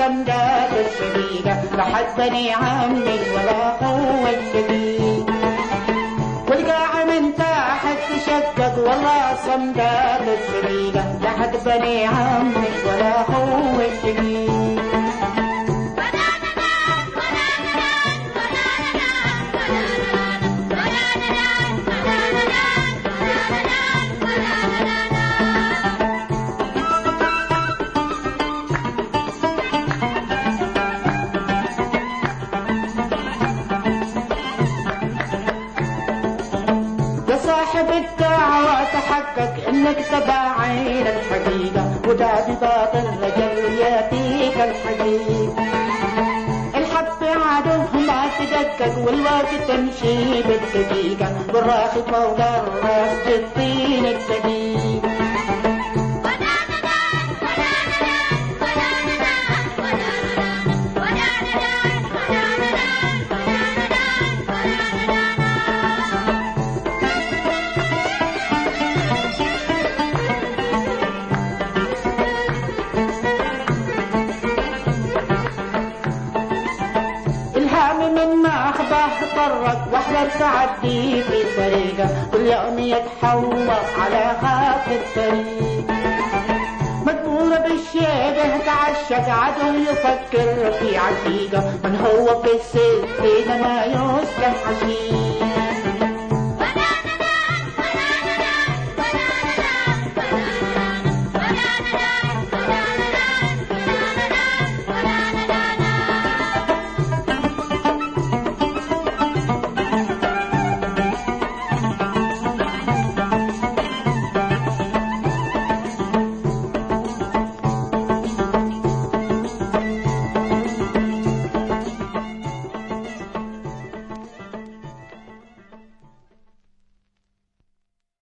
صندات الشديدة لحد عمي ولا قوة شديد والقاع من تحت تشقق والله صندات الشديدة لحد بني عمي ولا قوة شديد يا صاحب الدعوة تحقق إنك تبع عين الحقيقة وده بباطل رجل يأتيك الحقيقة الحب عدو ما تدقق والوقت تمشي بالدقيقة. والراخي فوق الراس بالطين الدقيق من أخباه طرق واحذر تعدي في طريقة. كل يوم يتحول على خاف الطريق. مجبورة بالشيبة تعشق عدو يفكر في عشيقة. من هو في السيف بينما يسلم عشيق